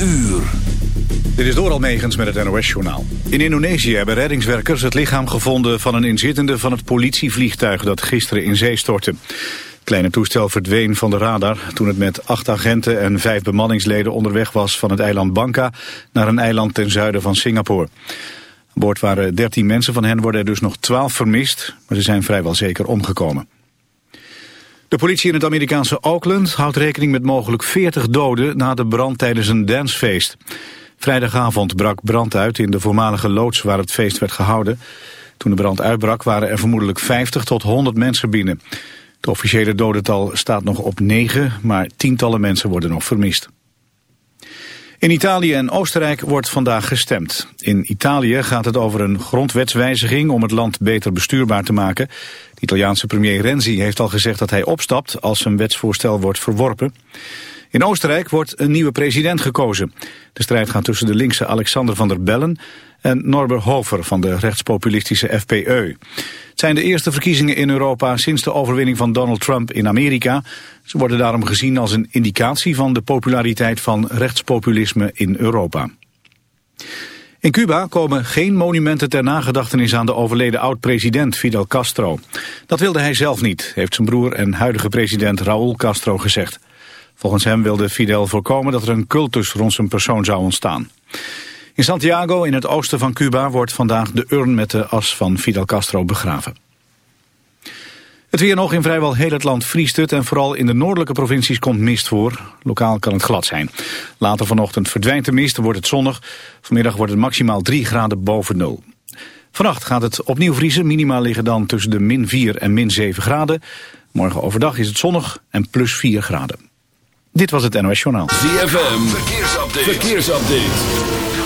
uur. Dit is door Almegens met het NOS-journaal. In Indonesië hebben reddingswerkers het lichaam gevonden van een inzittende van het politievliegtuig dat gisteren in zee stortte. Het kleine toestel verdween van de radar toen het met acht agenten en vijf bemanningsleden onderweg was van het eiland Bangka naar een eiland ten zuiden van Singapore. Aan boord waren 13 mensen, van hen worden er dus nog 12 vermist, maar ze zijn vrijwel zeker omgekomen. De politie in het Amerikaanse Oakland houdt rekening met mogelijk 40 doden na de brand tijdens een dancefeest. Vrijdagavond brak brand uit in de voormalige loods waar het feest werd gehouden. Toen de brand uitbrak waren er vermoedelijk 50 tot 100 mensen binnen. Het officiële dodental staat nog op 9, maar tientallen mensen worden nog vermist. In Italië en Oostenrijk wordt vandaag gestemd. In Italië gaat het over een grondwetswijziging om het land beter bestuurbaar te maken. De Italiaanse premier Renzi heeft al gezegd dat hij opstapt als zijn wetsvoorstel wordt verworpen. In Oostenrijk wordt een nieuwe president gekozen. De strijd gaat tussen de linkse Alexander van der Bellen en Norbert Hofer van de rechtspopulistische FPE. Het zijn de eerste verkiezingen in Europa sinds de overwinning van Donald Trump in Amerika. Ze worden daarom gezien als een indicatie van de populariteit van rechtspopulisme in Europa. In Cuba komen geen monumenten ter nagedachtenis aan de overleden oud-president Fidel Castro. Dat wilde hij zelf niet, heeft zijn broer en huidige president Raúl Castro gezegd. Volgens hem wilde Fidel voorkomen dat er een cultus rond zijn persoon zou ontstaan. In Santiago, in het oosten van Cuba, wordt vandaag de urn met de as van Fidel Castro begraven. Het weer nog in vrijwel heel het land vriest het en vooral in de noordelijke provincies komt mist voor. Lokaal kan het glad zijn. Later vanochtend verdwijnt de mist, wordt het zonnig. Vanmiddag wordt het maximaal 3 graden boven nul. Vannacht gaat het opnieuw vriezen. Minima liggen dan tussen de min 4 en min 7 graden. Morgen overdag is het zonnig en plus 4 graden. Dit was het NOS Journaal. ZFM, verkeersupdate. verkeersupdate.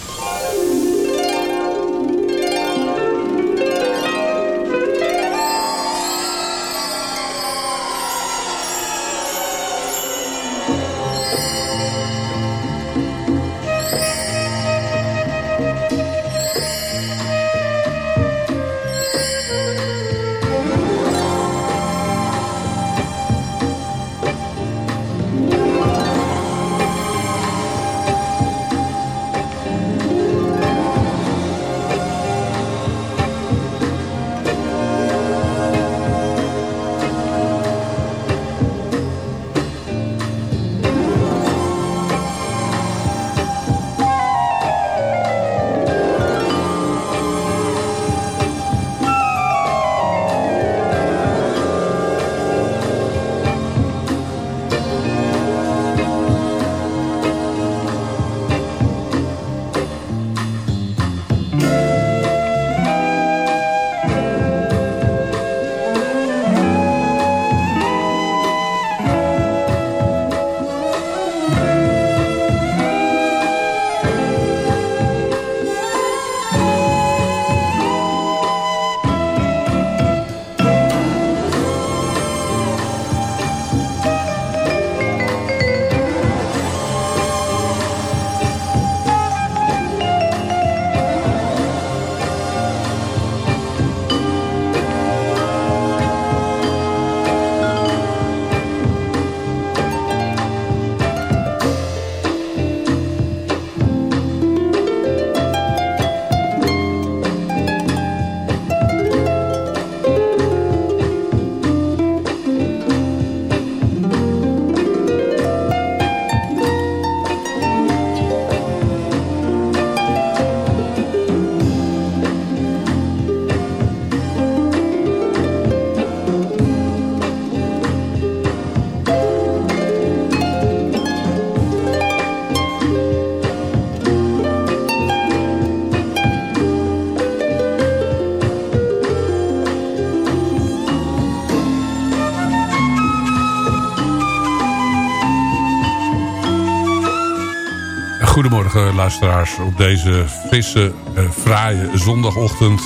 Goedemorgen luisteraars op deze frisse, uh, fraaie zondagochtend.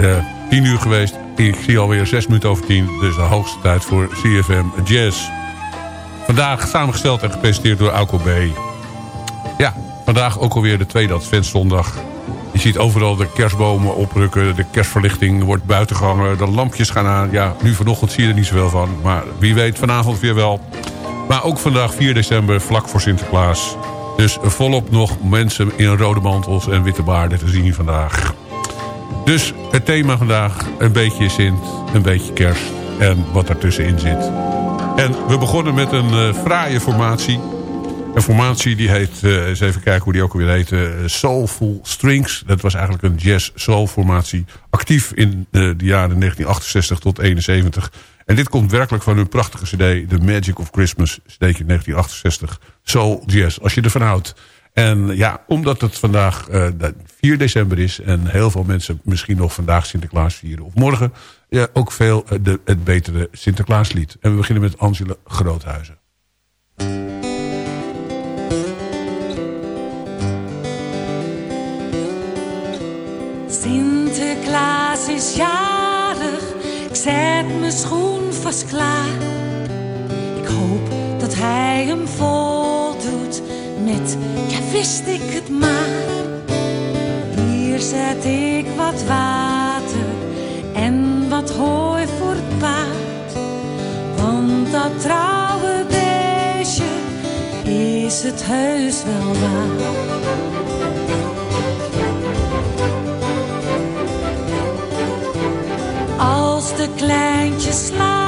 Uh, 10 uur geweest. Ik zie alweer 6 minuten over 10. Dus de hoogste tijd voor CFM Jazz. Vandaag samengesteld en gepresenteerd door Alco B. Ja, vandaag ook alweer de tweede adventszondag. Je ziet overal de kerstbomen oprukken. De kerstverlichting wordt buiten gehangen. De lampjes gaan aan. Ja, nu vanochtend zie je er niet zoveel van. Maar wie weet vanavond weer wel. Maar ook vandaag 4 december, vlak voor Sinterklaas. Dus volop nog mensen in rode mantels en witte baarden te zien vandaag. Dus het thema vandaag, een beetje Sint, een beetje kerst en wat ertussenin zit. En we begonnen met een uh, fraaie formatie. Een formatie die heet, uh, eens even kijken hoe die ook alweer heet, uh, Soulful Strings. Dat was eigenlijk een jazz-soul formatie. Actief in de jaren 1968 tot 71. En dit komt werkelijk van hun prachtige cd... The Magic of Christmas, cd'tje 1968. Soul Jazz, als je ervan houdt. En ja, omdat het vandaag uh, 4 december is... en heel veel mensen misschien nog vandaag Sinterklaas vieren... of morgen, ja, ook veel uh, de, het betere Sinterklaaslied. En we beginnen met Angela Groothuizen. Sinterklaas is jarig, ik zet mijn schoen vast klaar. Ik hoop dat hij hem voldoet met, ja wist ik het maar. Hier zet ik wat water en wat hooi voor het paard. Want dat trouwe beestje is het heus wel waard. De kleintjes slapen,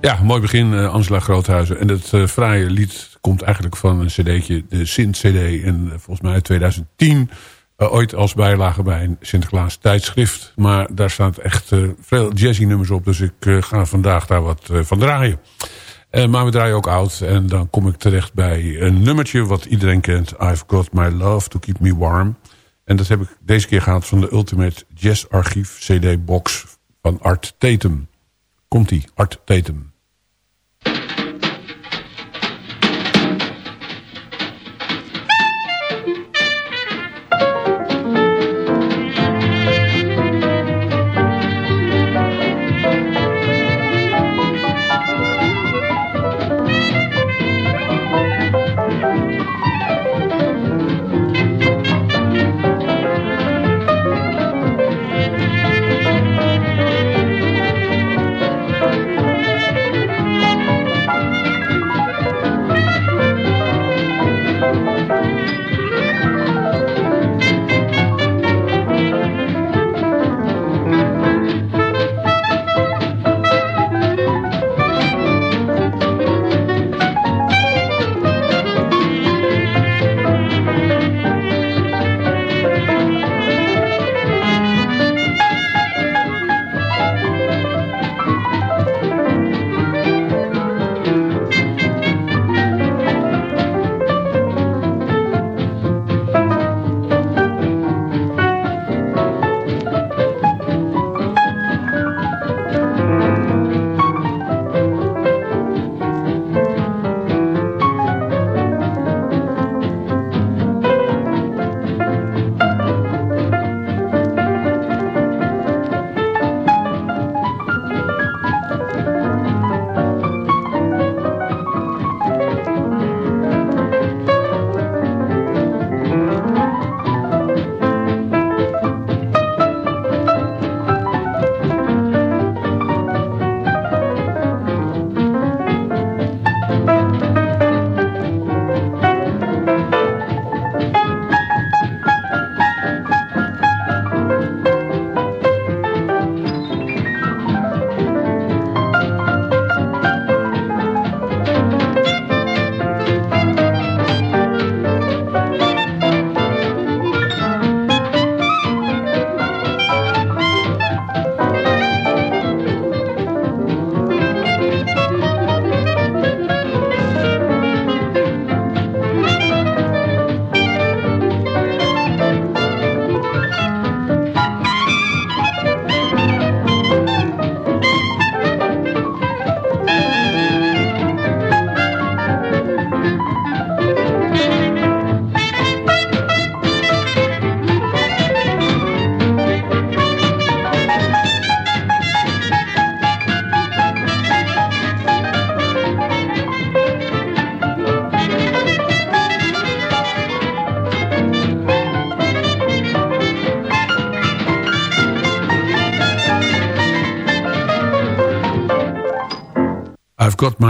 Ja, mooi begin, eh, Angela Groothuizen. En het eh, fraaie lied komt eigenlijk van een cd'tje, de Sint-cd. En eh, volgens mij uit 2010, eh, ooit als bijlage bij een Sinterklaas tijdschrift. Maar daar staat echt veel jazzy nummers op. Dus ik ga vandaag daar wat van draaien. Maar we draaien ook oud. En dan kom ik terecht bij een nummertje wat iedereen kent. I've Got My Love To Keep Me Warm. En dat heb ik deze keer gehad van de Ultimate Jazz Archief CD Box van Art Tatum. Komt-ie, Art Tatum.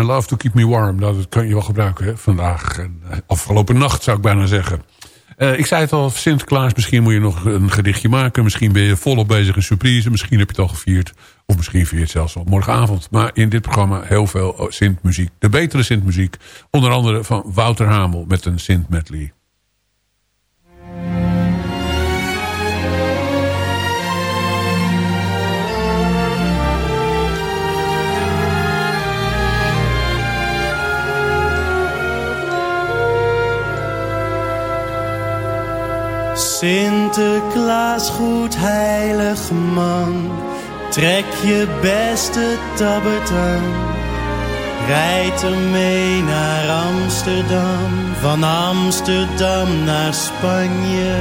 Love To Keep Me Warm. Nou, dat kan je wel gebruiken hè? vandaag. En, uh, afgelopen nacht zou ik bijna zeggen. Uh, ik zei het al, Sinterklaas, misschien moet je nog een gedichtje maken. Misschien ben je volop bezig in surprise. Misschien heb je het al gevierd. Of misschien vier je het zelfs al morgenavond. Maar in dit programma heel veel Sint-muziek. De betere Sint-muziek. Onder andere van Wouter Hamel met een Sint-medley. Sinterklaas, goed heilig man, trek je beste tabbert aan. Rijd ermee naar Amsterdam, van Amsterdam naar Spanje.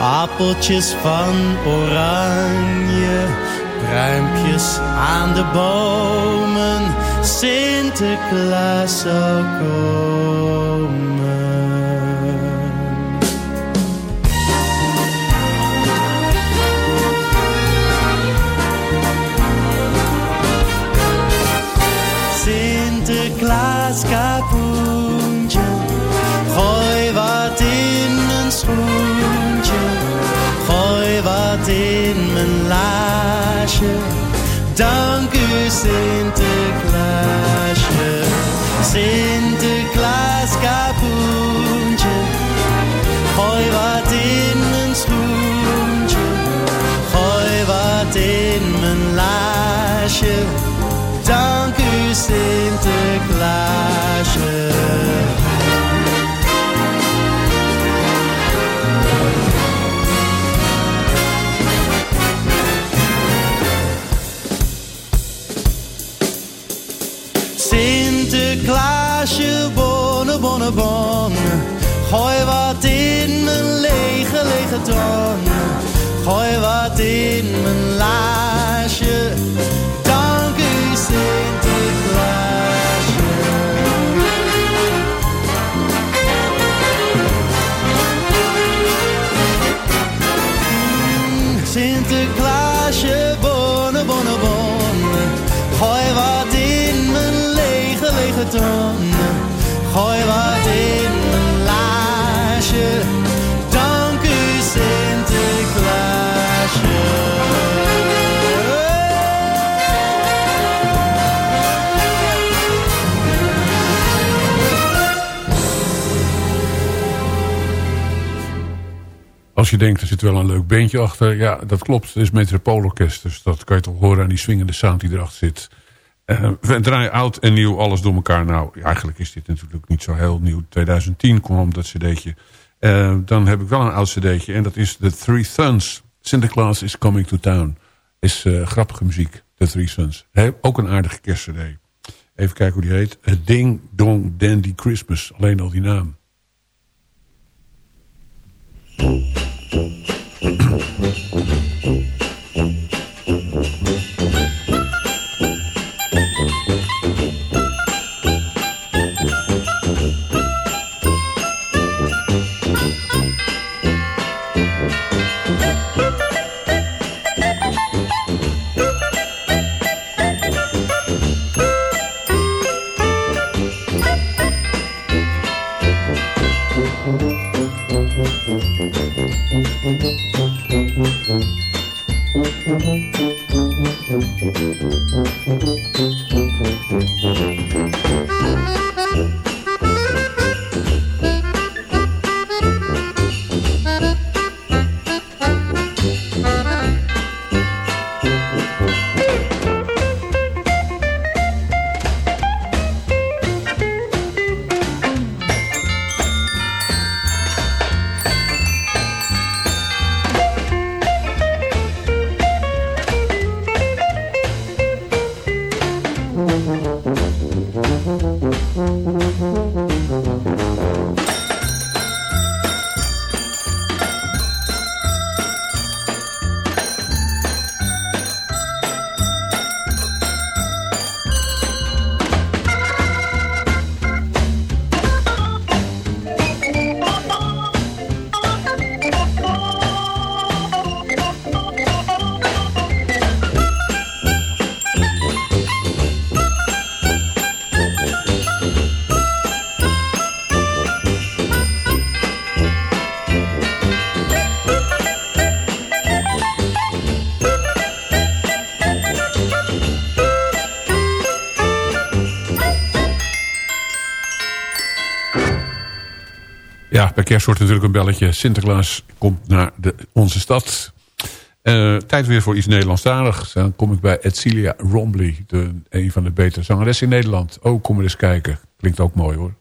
Appeltjes van oranje, pruimpjes aan de bomen. Sinterklaas zal komen. Kapoentje, gooi wat in mijn schoentje, gooi wat in mijn laasje. Dank u Sinterklaasje, Sinterklaas kapoentje, Bonne, bonne, bonne. Gooi wat in mijn lege, lege ton. Gooi wat in mijn laasje. Dank u, Sinterklaasje. Mm, Sinterklaasje, bonne, bonne, bonne. Gooi wat in mijn lege, lege ton. Als je denkt, er zit wel een leuk beentje achter. Ja, dat klopt. Het is Metropoolorkest. Dus dat kan je toch horen aan die swingende sound die erachter zit. Uh, we draaien oud en nieuw, alles door elkaar. Nou, eigenlijk is dit natuurlijk niet zo heel nieuw. 2010 kwam dat cd'tje. Uh, dan heb ik wel een oud cd'tje. En dat is The Three Sons. Sinterklaas is Coming to Town. Is uh, grappige muziek, The Three Sons. Ook een aardige kerstcd. Even kijken hoe die heet. A Ding Dong Dandy Christmas. Alleen al die naam. Thank you. Thank you. Kerst wordt natuurlijk een belletje. Sinterklaas komt naar de, onze stad. Uh, tijd weer voor iets Nederlandstaligs. Dan kom ik bij Edcilia Rombley. De, een van de betere zangeressen in Nederland. Oh, kom eens kijken. Klinkt ook mooi hoor.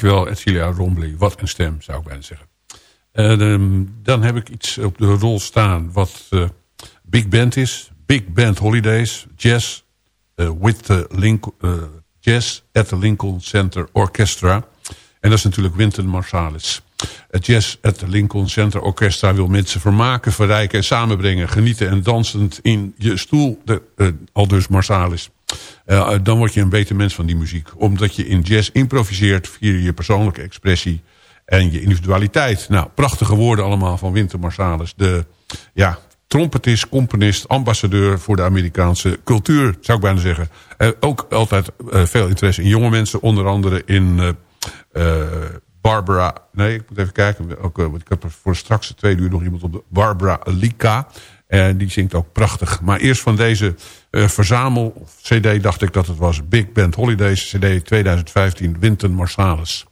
Dankjewel, Edcilia Rombley. Wat een stem, zou ik bijna zeggen. Uh, dan heb ik iets op de rol staan wat uh, big band is. Big Band Holidays, jazz, uh, with the Link, jazz at the Lincoln Center Orchestra. En dat is natuurlijk Wynton Marsalis. Het Jazz at the Lincoln Center Orchestra wil mensen vermaken, verrijken en samenbrengen. Genieten en dansend in je stoel, de, al dus Marsalis. Uh, dan word je een beter mens van die muziek. Omdat je in jazz improviseert via je persoonlijke expressie en je individualiteit. Nou, prachtige woorden allemaal van Winter Marsalis. De ja, trompetist, componist, ambassadeur voor de Amerikaanse cultuur, zou ik bijna zeggen. Ook altijd uh, veel interesse in jonge mensen, onder andere in Barbara... Nee, ik moet even kijken. Ook, ik heb voor straks de tweede uur nog iemand op de... Barbara Lika. En die zingt ook prachtig. Maar eerst van deze uh, verzamel cd dacht ik dat het was Big Band Holidays cd 2015 Winton Marsalis.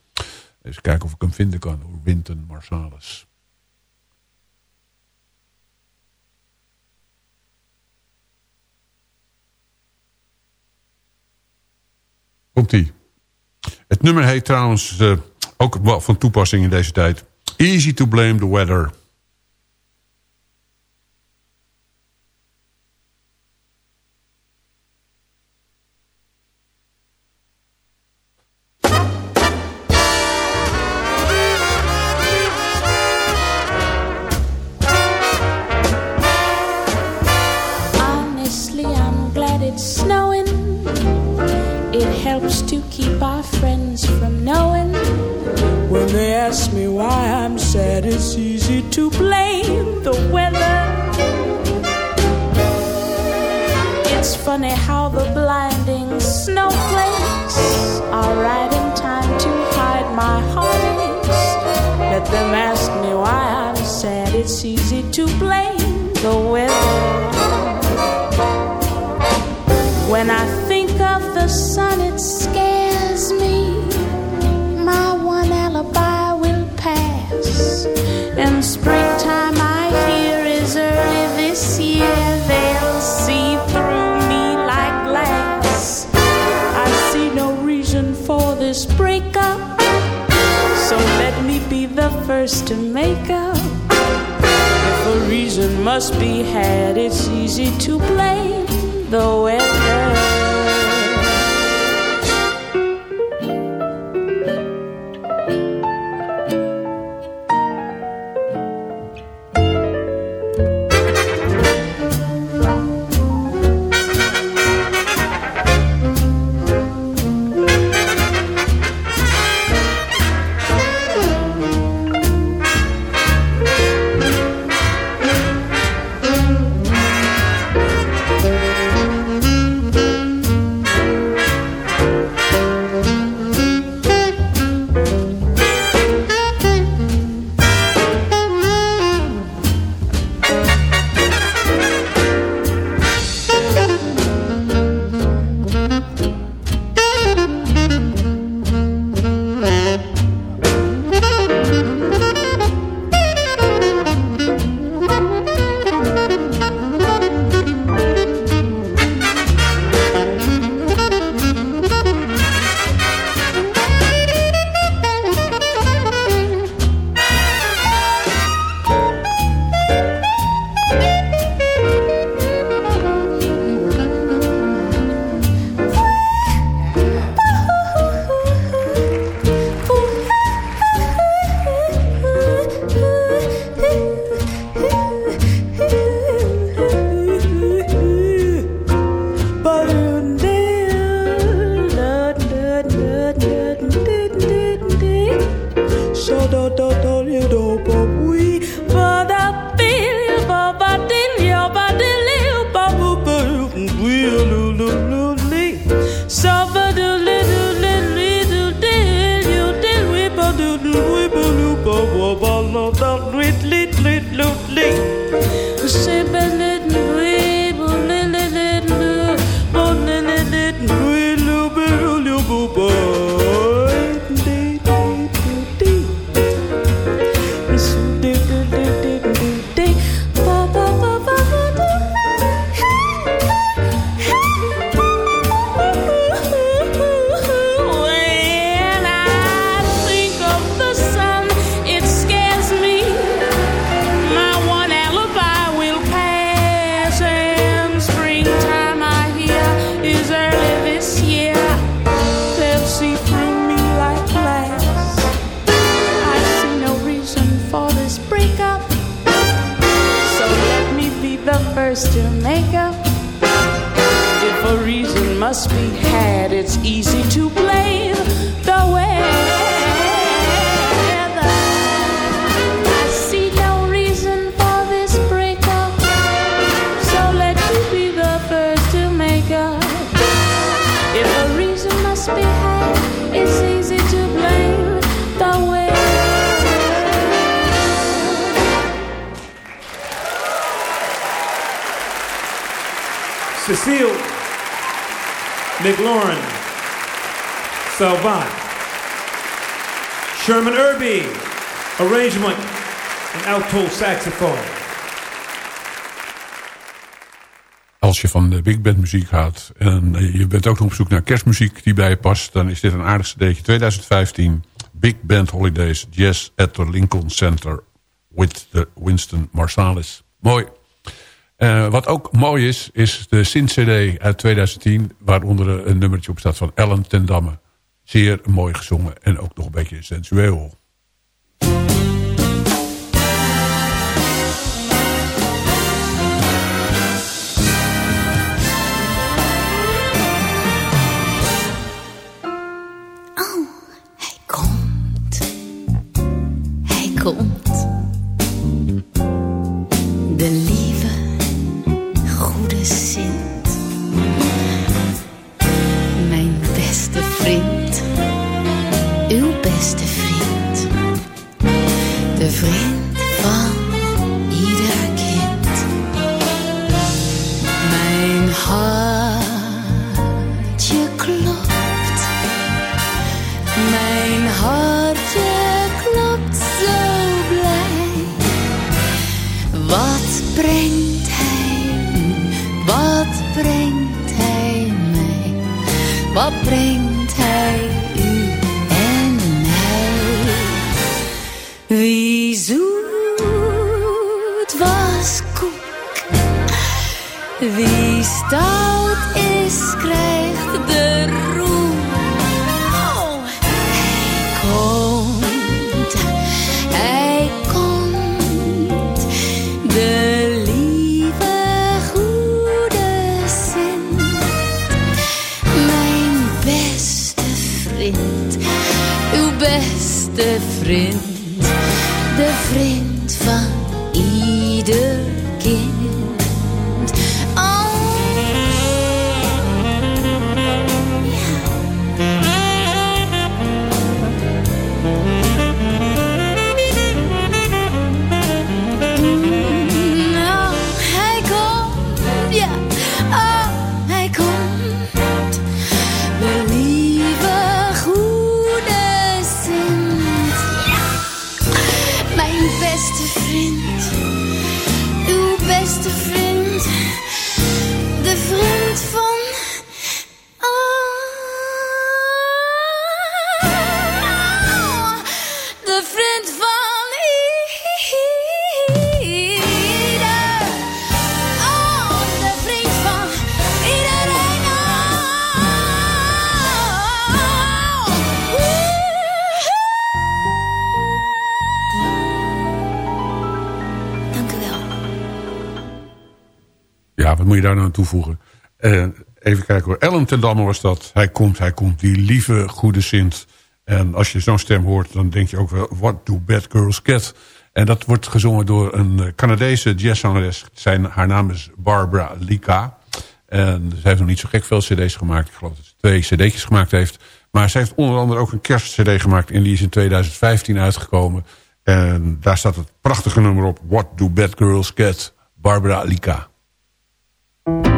Even kijken of ik hem vinden kan. Winton Marsalis. Komt ie. Het nummer heet trouwens uh, ook van toepassing in deze tijd. Easy to blame the weather. Easy to blame the weather. It's funny how the blinding snowflakes are right in time to hide my heartaches. Let them ask me why I'm sad, it's easy to blame the weather. When I think of the sun, it first to make up. If a reason must be had, it's easy to blame the weather. Als je van de big band muziek houdt en eh, je bent ook nog op zoek naar kerstmuziek die bij je past... dan is dit een aardig cd'tje 2015. Big Band Holidays Jazz at the Lincoln Center with the Winston Marsalis. Mooi. Eh, wat ook mooi is, is de Sint-cd uit 2010... waaronder een nummertje op staat van Ellen ten Damme. Zeer mooi gezongen en ook nog een beetje sensueel. Komt. Je daar nou aan toevoegen? Eh, even kijken hoor. Ellen ten Damme was dat. Hij komt, hij komt. Die lieve, goede Sint. En als je zo'n stem hoort, dan denk je ook wel... What do bad girls get? En dat wordt gezongen door een eh, Canadese jazzzangeres. Zijn, haar naam is Barbara Lika. En ze heeft nog niet zo gek veel cd's gemaakt. Ik geloof dat ze twee cd'tjes gemaakt heeft. Maar ze heeft onder andere ook een kerstcd gemaakt. En die is in 2015 uitgekomen. En daar staat het prachtige nummer op. What do bad girls get? Barbara Lika. Thank you.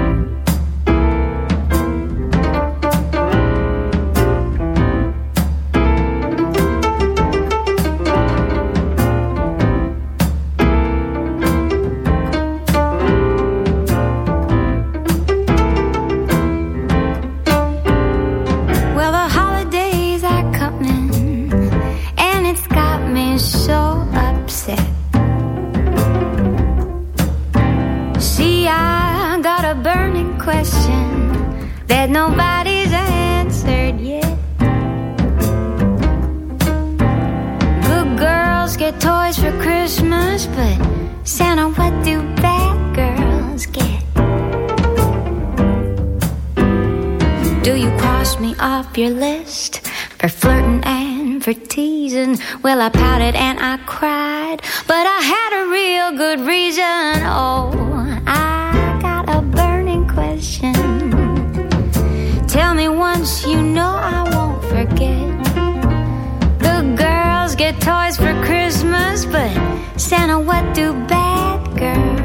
Nobody's answered yet. Good girls get toys for Christmas, but Santa, what do bad girls get? Do you cross me off your list for flirting and for teasing? Well, I pouted and I cried, but I had a real good reason. Oh, once you know I won't forget. The girls get toys for Christmas, but Santa, what do bad girls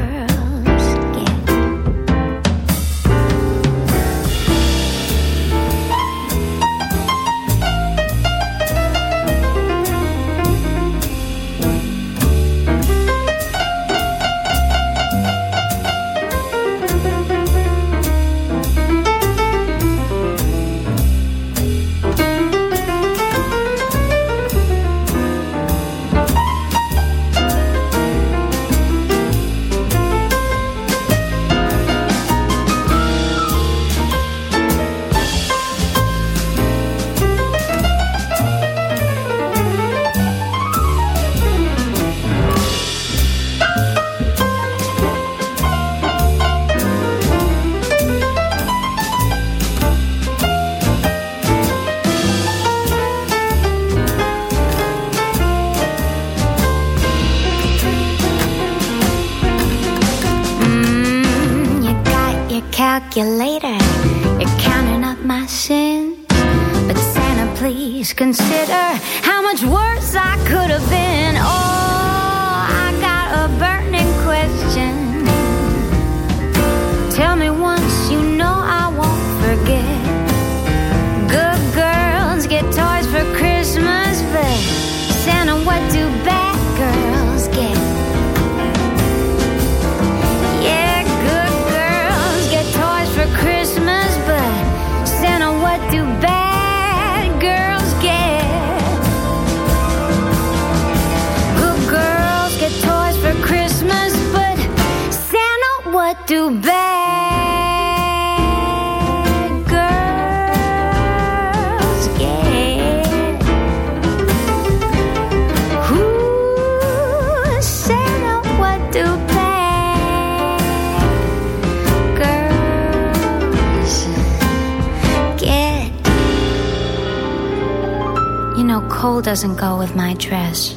Doesn't go with my dress.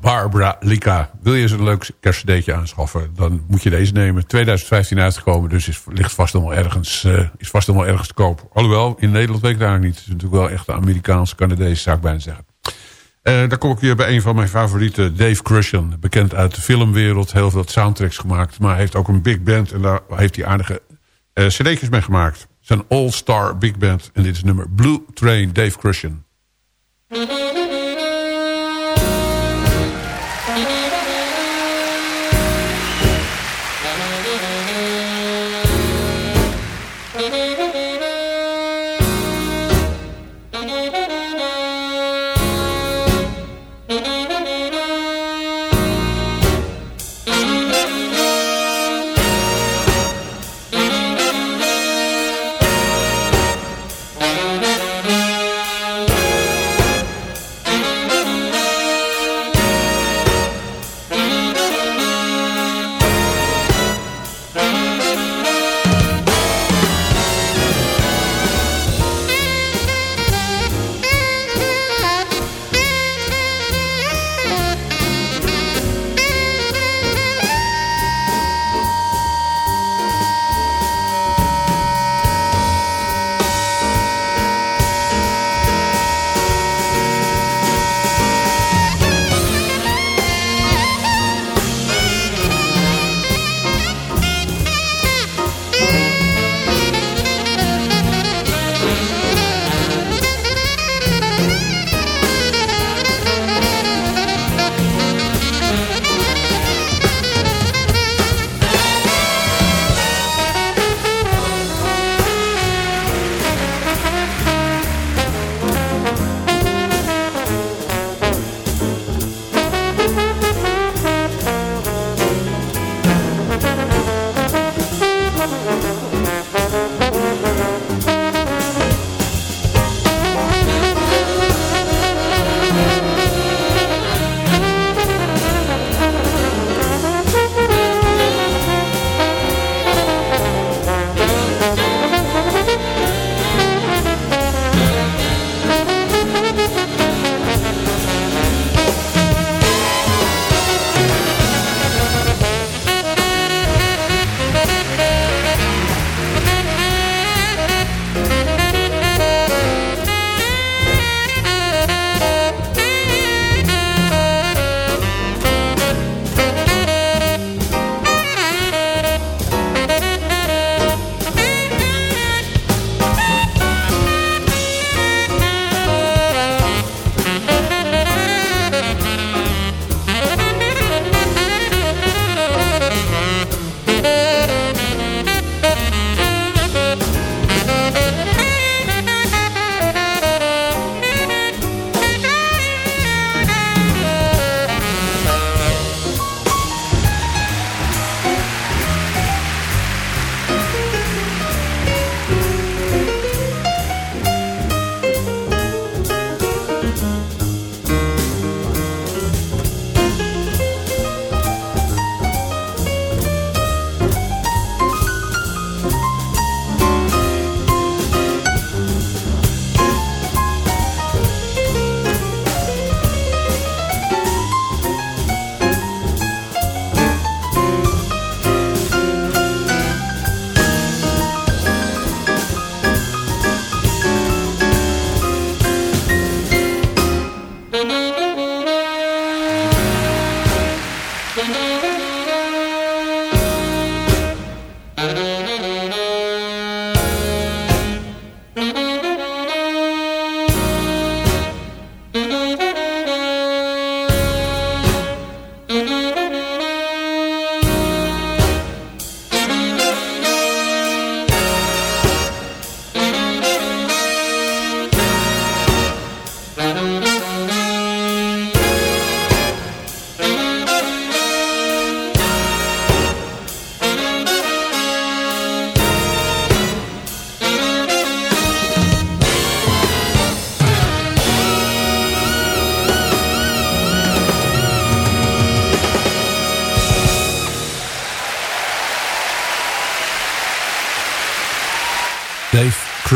Barbara Lika. Wil je eens een leuk kerstcd'tje aanschaffen? Dan moet je deze nemen. 2015 uitgekomen, dus is, ligt vast wel ergens, eh, is vast wel ergens te koop. Alhoewel, in Nederland weet ik daar niet. Het is natuurlijk wel echt de Amerikaans-Canadees, zou ik bijna zeggen. Eh dan kom ik weer bij een van mijn favorieten, Dave Crushen. Bekend uit de filmwereld, heel veel soundtracks gemaakt. Maar heeft ook een big band en daar heeft hij aardige cd'tjes mee gemaakt. Een all-star big band en dit is nummer Blue Train, Dave Crushen.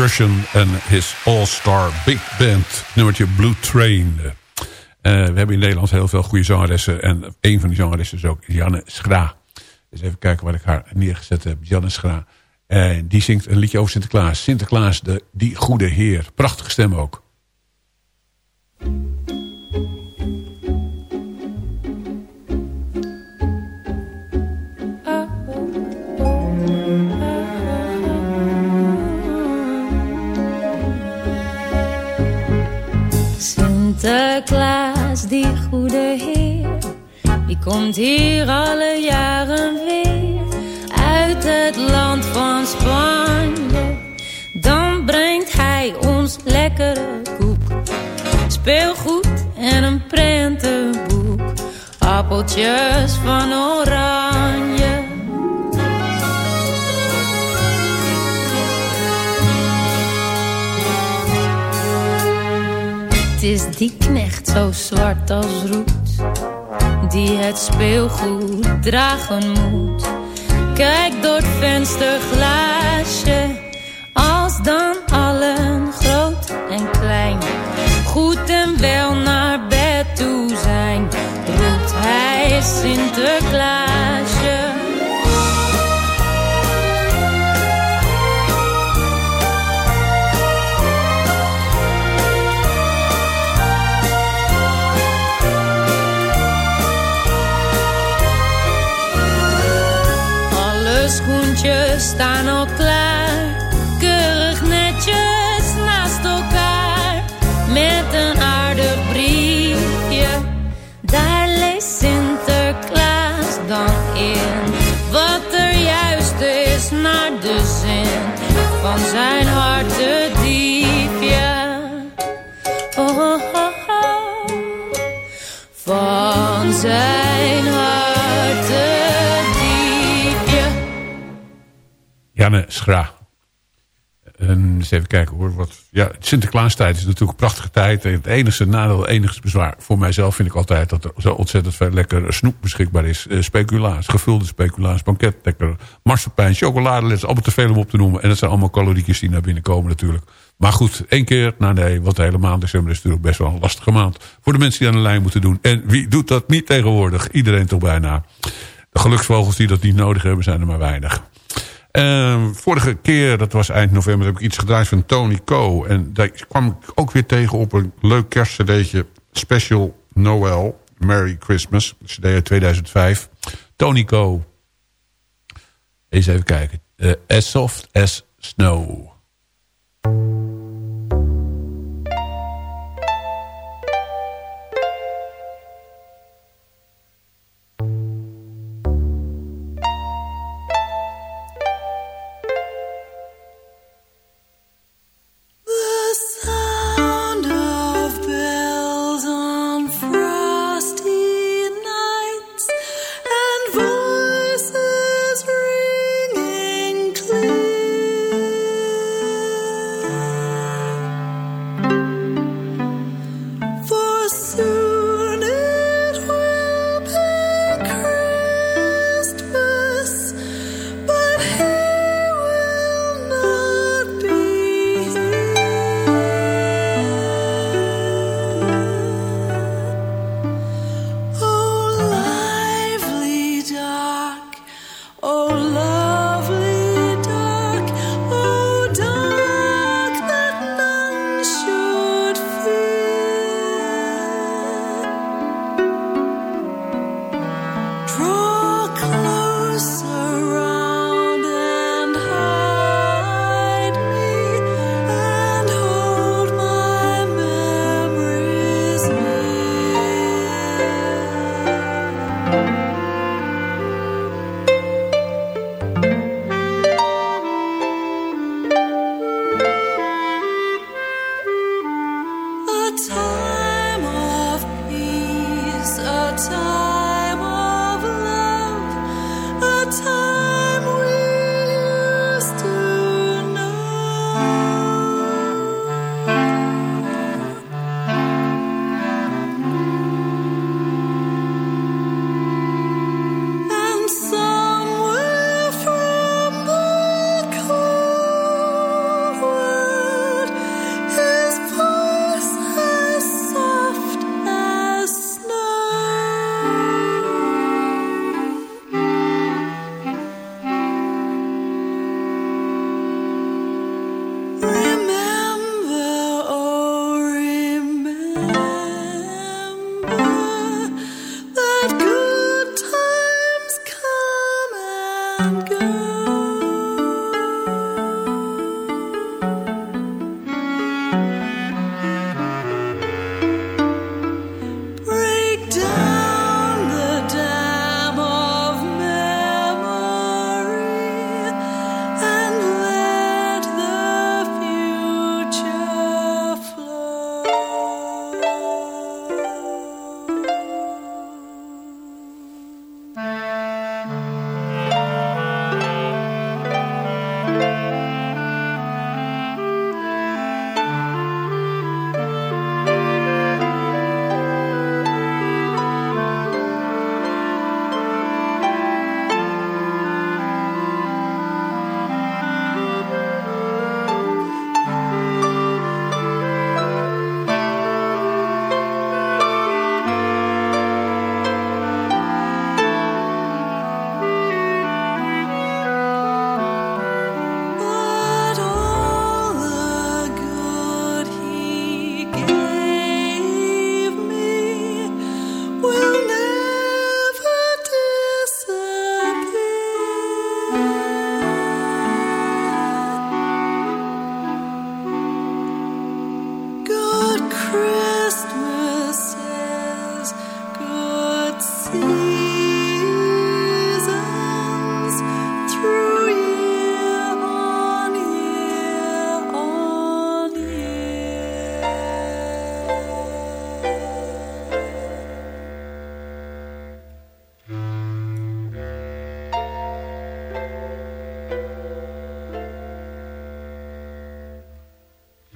En his All-Star Big Band. Nummertje Blue Train. Uh, we hebben in Nederland heel veel goede zangeressen. En een van die zangeressen is ook Janne Schra. Dus even kijken waar ik haar neergezet heb. Janne Schra. En die zingt een liedje over Sinterklaas. Sinterklaas, de, die goede heer. Prachtige stem ook. Sinterklaas, die goede heer, die komt hier alle jaren weer uit het land van Spanje. Dan brengt hij ons lekkere koek, speelgoed en een prentenboek, appeltjes van oranje. Is die knecht zo zwart als roet, die het speelgoed dragen moet. Kijk door het vensterglaasje, als dan allen groot en klein goed en wel naar bed toe zijn, roept hij Sinterklaasje. Schoentjes staan al klaar. Schra. En eens even kijken hoor. Wat, ja, Sinterklaastijd is natuurlijk een prachtige tijd. En het enige nadeel, het enige bezwaar voor mijzelf vind ik altijd... dat er zo ontzettend veel lekker snoep beschikbaar is. Eh, speculaas, gevulde speculaas, banketdekker, marsepein, chocoladeletters. Allemaal te veel om op te noemen. En dat zijn allemaal caloriekjes die naar binnen komen natuurlijk. Maar goed, één keer, nou nee, want de hele maand december is natuurlijk best wel een lastige maand. Voor de mensen die aan de lijn moeten doen. En wie doet dat niet tegenwoordig? Iedereen toch bijna. De geluksvogels die dat niet nodig hebben zijn er maar weinig. Uh, vorige keer, dat was eind november, heb ik iets gedraaid van Tony Co. En daar kwam ik ook weer tegen op een leuk kerstcd'tje. Special Noel, Merry Christmas. CD uit 2005. Tony Co. Eens even kijken. Uh, as Soft as Snow.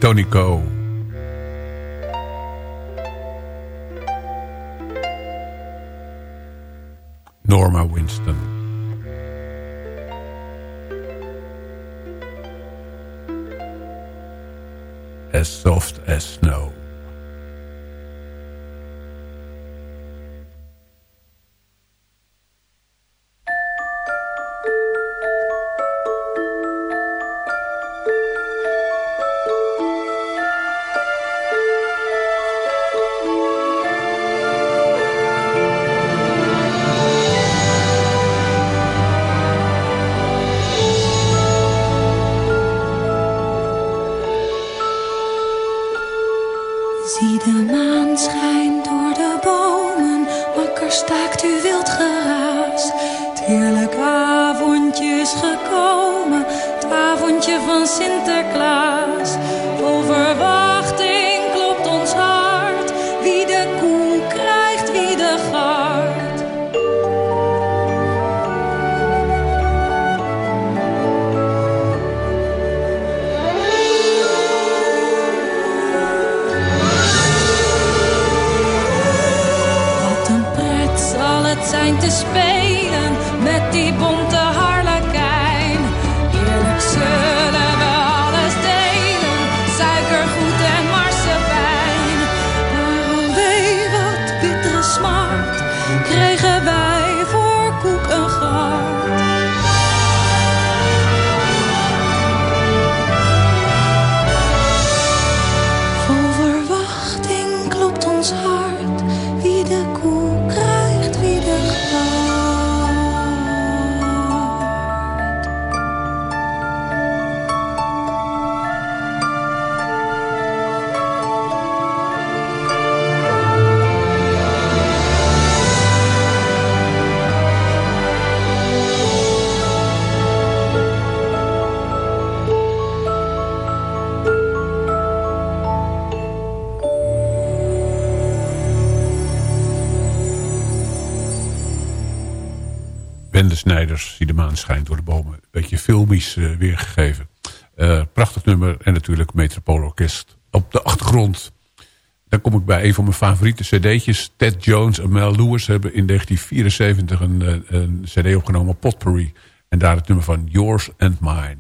Tony Co. Norma Winston. As soft as snow. Snijders, zie de maan schijnt door de bomen. Een beetje filmisch eh, weergegeven. Eh, prachtig nummer en natuurlijk Metropoolorkest op de achtergrond. Dan kom ik bij een van mijn favoriete cd'tjes. Ted Jones en Mel Lewis hebben in 1974 een, eh, een cd opgenomen, Potpourri. En daar het nummer van Yours and Mine.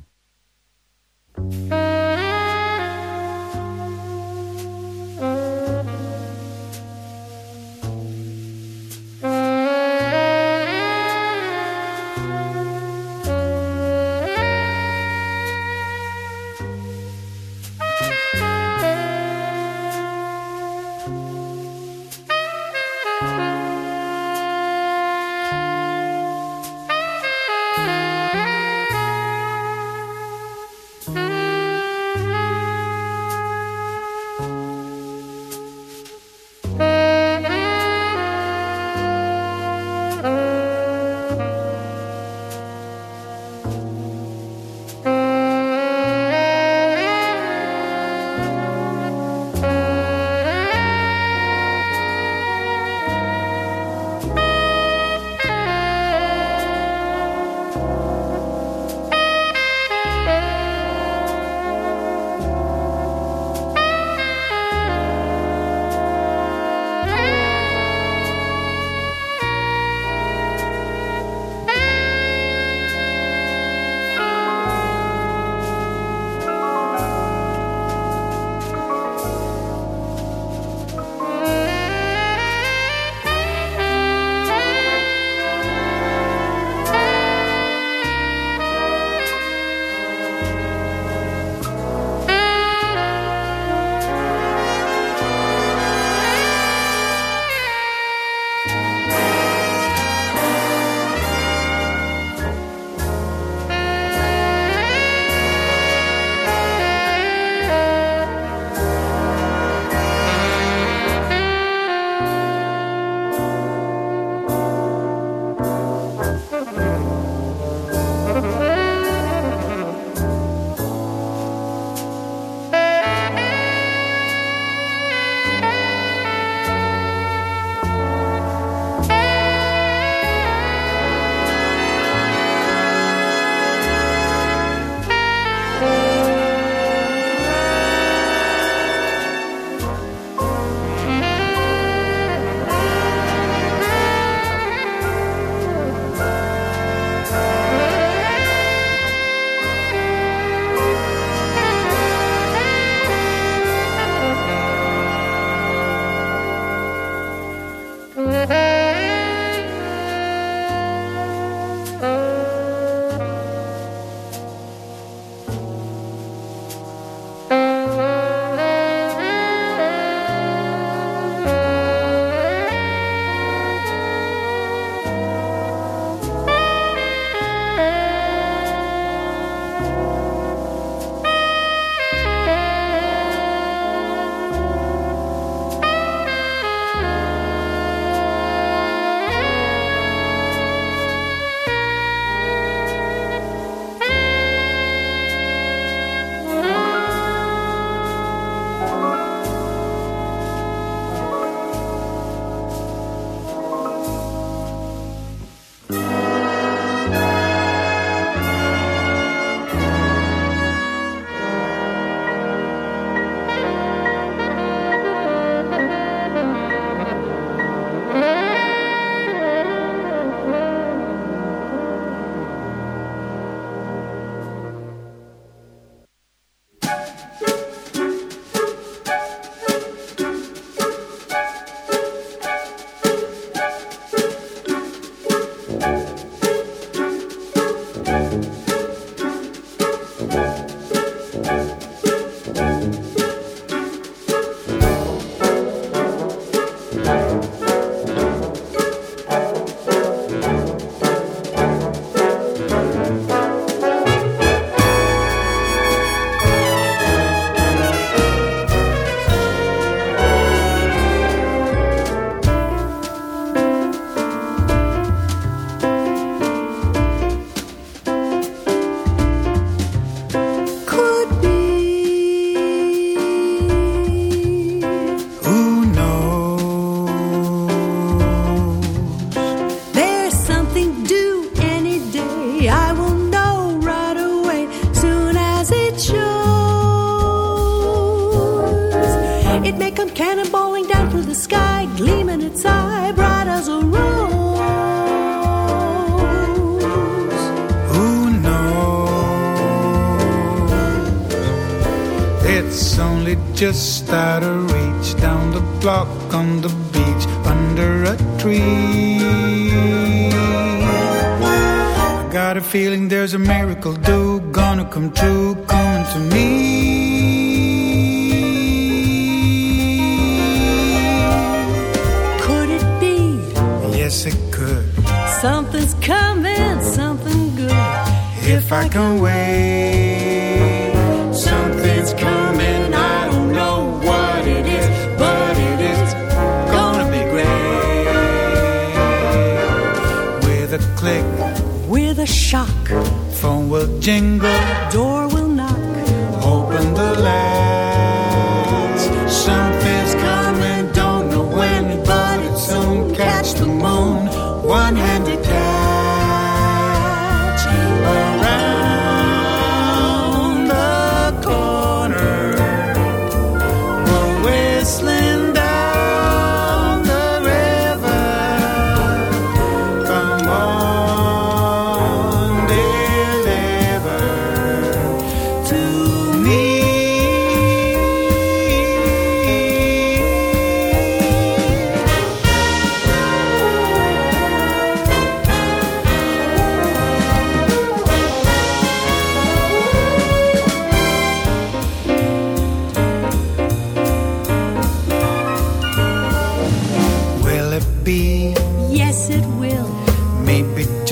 Just out of reach down the block on the beach under a tree. I got a feeling there's a miracle due, gonna come true, coming to me. Could it be Yes, it could. something's coming, something good? If I can wait, something's coming. A shock, phone will jingle, door will knock. open the latch.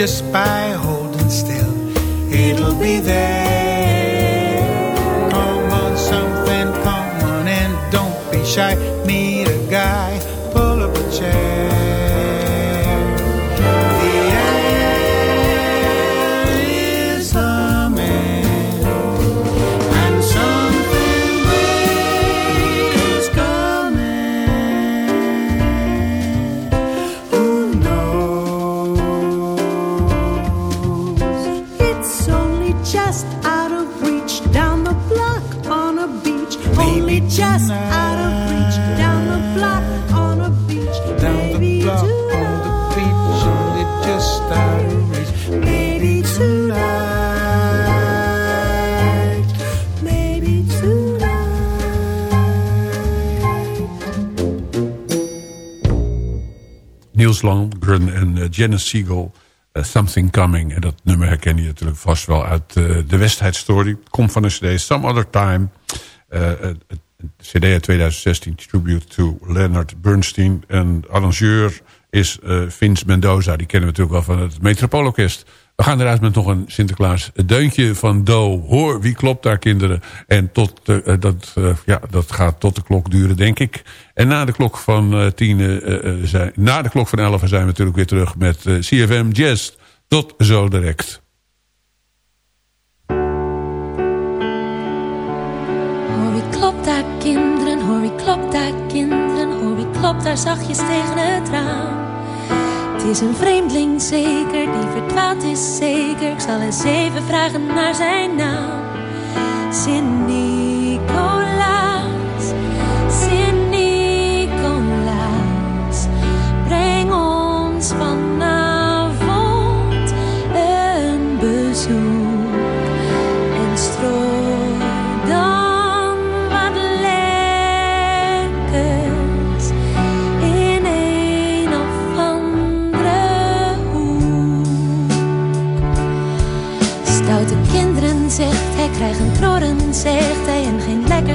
Just by holding still, it'll be there. Landgren en uh, Janice Siegel. uh, Something Coming. En dat nummer herken je natuurlijk vast wel uit uh, de West Story. Komt van de cd Some Other Time. Uh, cd uit 2016. Tribute to Leonard Bernstein. En arrangeur is Vince Mendoza. Die kennen we natuurlijk wel van het Metropoolorkest. We gaan eruit met nog een Sinterklaas deuntje van Do. Hoor, wie klopt daar kinderen? En tot, uh, dat, uh, ja, dat gaat tot de klok duren, denk ik. En na de klok van uh, tien, zijn, na de klok van elf zijn we natuurlijk weer terug met CFM Jazz. Tot zo direct. Hoor wie klopt daar kinderen, hoor wie klopt daar kinderen, hoor wie klopt daar zachtjes tegen het raam. Het is een vreemdeling zeker, die verdwaald is zeker. Ik zal eens even vragen naar zijn naam. Sint-Nicolaas,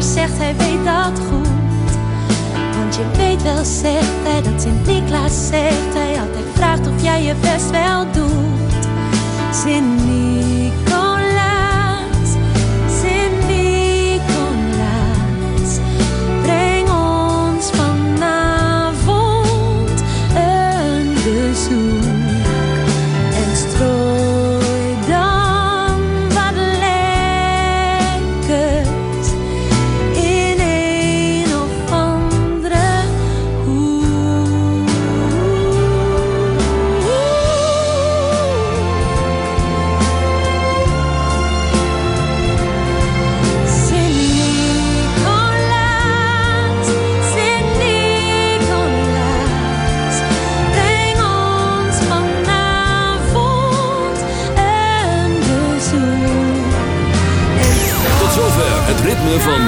zegt hij, weet dat goed. Want je weet wel, zegt hij, dat Sint-Niklaas, zegt hij, altijd vraagt of jij je best wel doet. Sint-Nicolaas,